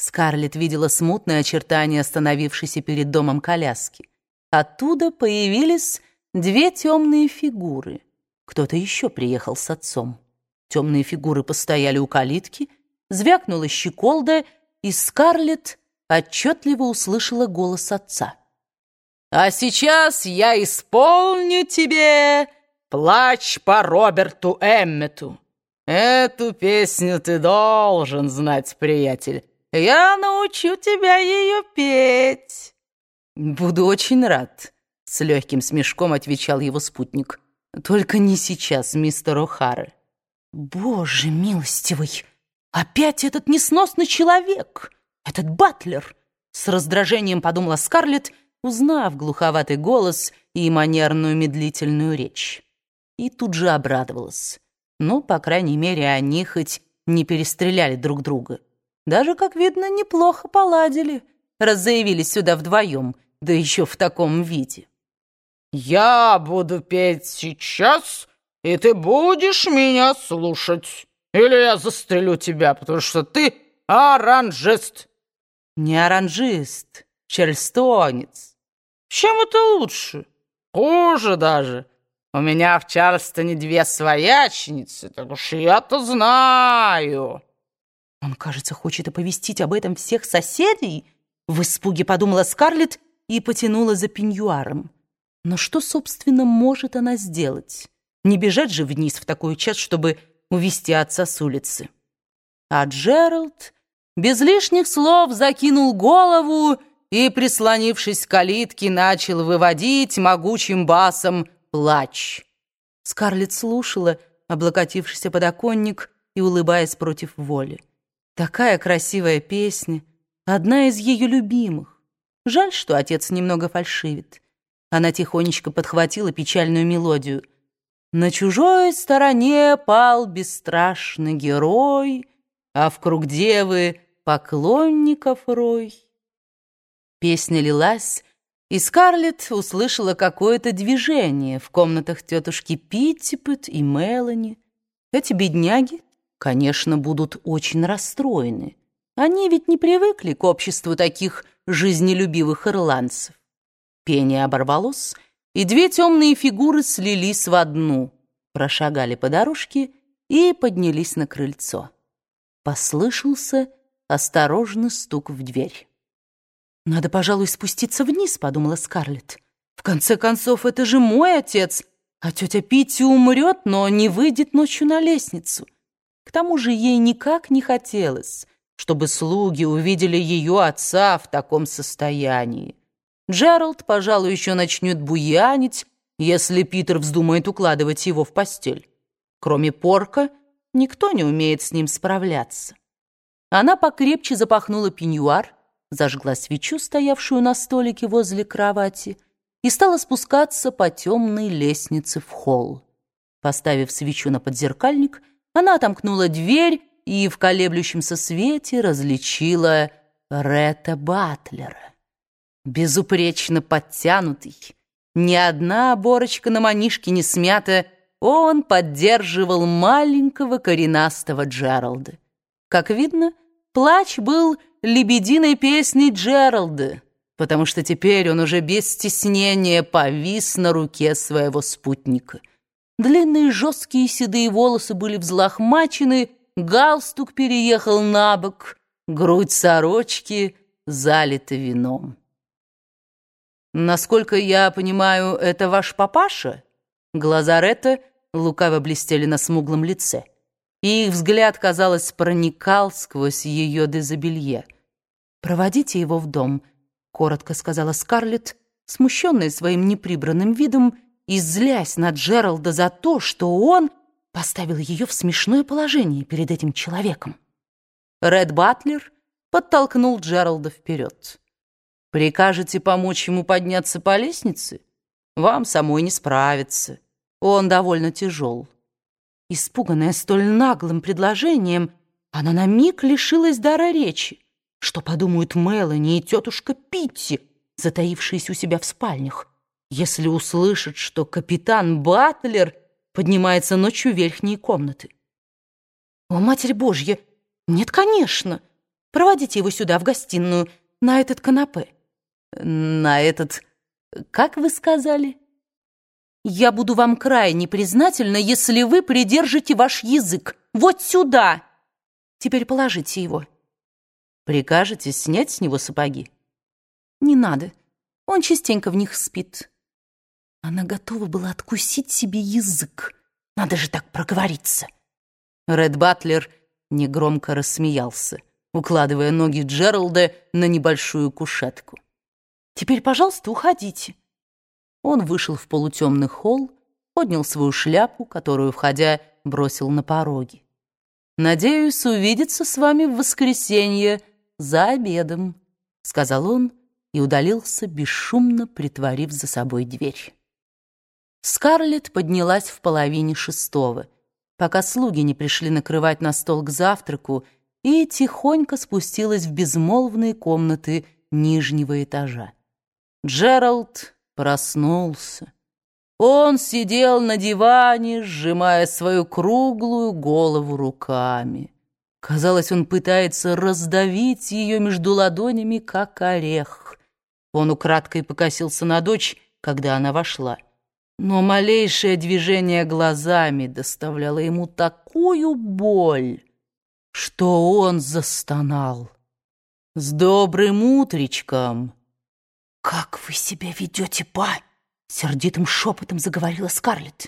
Скарлетт видела смутные очертания остановившейся перед домом коляски. Оттуда появились две темные фигуры. Кто-то еще приехал с отцом. Темные фигуры постояли у калитки, звякнула щеколда, и Скарлетт отчетливо услышала голос отца. «А сейчас я исполню тебе плач по Роберту Эммету. Эту песню ты должен знать, приятель». Я научу тебя ее петь. Буду очень рад, с легким смешком отвечал его спутник. Только не сейчас, мистер О'Хара. Боже милостивый, опять этот несносный человек, этот батлер. С раздражением подумала Скарлетт, узнав глуховатый голос и манерную медлительную речь. И тут же обрадовалась. Ну, по крайней мере, они хоть не перестреляли друг друга. Даже, как видно, неплохо поладили, раз заявились сюда вдвоем, да еще в таком виде. «Я буду петь сейчас, и ты будешь меня слушать. Или я застрелю тебя, потому что ты оранжист». «Не оранжист, чарльстонец». «Чем это лучше? Хуже даже. У меня в Чарльстоне две свояченицы, так уж я-то знаю». Он, кажется, хочет оповестить об этом всех соседей. В испуге подумала Скарлетт и потянула за пеньюаром. Но что, собственно, может она сделать? Не бежать же вниз в такой час, чтобы увести отца с улицы. А Джеральд без лишних слов закинул голову и, прислонившись к калитке, начал выводить могучим басом плач. Скарлетт слушала, облокотившись о подоконник и улыбаясь против воли. Такая красивая песня, одна из ее любимых. Жаль, что отец немного фальшивит. Она тихонечко подхватила печальную мелодию. «На чужой стороне пал бесстрашный герой, а в круг девы поклонников рой». Песня лилась, и Скарлетт услышала какое-то движение в комнатах тетушки Питтипет и Мелани. Эти бедняги конечно, будут очень расстроены. Они ведь не привыкли к обществу таких жизнелюбивых ирландцев. Пение оборвалось, и две темные фигуры слились в одну, прошагали по дорожке и поднялись на крыльцо. Послышался осторожный стук в дверь. «Надо, пожалуй, спуститься вниз», — подумала Скарлетт. «В конце концов, это же мой отец, а тетя Питти умрет, но не выйдет ночью на лестницу». К тому же ей никак не хотелось, чтобы слуги увидели ее отца в таком состоянии. Джеральд, пожалуй, еще начнет буянить, если Питер вздумает укладывать его в постель. Кроме порка, никто не умеет с ним справляться. Она покрепче запахнула пеньюар, зажгла свечу, стоявшую на столике возле кровати, и стала спускаться по темной лестнице в холл. Поставив свечу на подзеркальник, она отомкнула дверь и в колеблющемся свете различила Ретта Батлера. Безупречно подтянутый, ни одна оборочка на манишке не смята, он поддерживал маленького коренастого Джералда. Как видно, плач был лебединой песней Джералда, потому что теперь он уже без стеснения повис на руке своего спутника. Длинные жесткие седые волосы были взлохмачены, галстук переехал на бок, грудь сорочки залита вином. «Насколько я понимаю, это ваш папаша?» Глаза Ретта лукаво блестели на смуглом лице, и их взгляд, казалось, проникал сквозь ее дезобелье. «Проводите его в дом», — коротко сказала Скарлетт, смущенная своим неприбранным видом, и злясь на Джералда за то, что он поставил ее в смешное положение перед этим человеком. Ред Батлер подтолкнул Джералда вперед. «Прикажете помочь ему подняться по лестнице? Вам самой не справиться. Он довольно тяжел». Испуганная столь наглым предложением, она на миг лишилась дара речи. Что подумают Мелани и тетушка Питти, затаившиеся у себя в спальнях? Если услышит, что капитан Батлер поднимается ночью в верхние комнаты. О, Матерь Божья! Нет, конечно! Проводите его сюда, в гостиную, на этот канапе». «На этот... как вы сказали?» «Я буду вам крайне признательна, если вы придержите ваш язык. Вот сюда! Теперь положите его». «Прикажете снять с него сапоги?» «Не надо. Он частенько в них спит». Она готова была откусить себе язык. Надо же так проговориться. Ред Батлер негромко рассмеялся, укладывая ноги Джералда на небольшую кушетку. «Теперь, пожалуйста, уходите». Он вышел в полутемный холл, поднял свою шляпу, которую, входя, бросил на пороге. «Надеюсь увидеться с вами в воскресенье за обедом», — сказал он и удалился, бесшумно притворив за собой дверь. Скарлетт поднялась в половине шестого, пока слуги не пришли накрывать на стол к завтраку, и тихонько спустилась в безмолвные комнаты нижнего этажа. Джеральд проснулся. Он сидел на диване, сжимая свою круглую голову руками. Казалось, он пытается раздавить ее между ладонями, как орех. Он украдкой покосился на дочь, когда она вошла но малейшее движение глазами доставляло ему такую боль, что он застонал. «С добрым утречком!» «Как вы себя ведете, па?» — сердитым шепотом заговорила Скарлетт.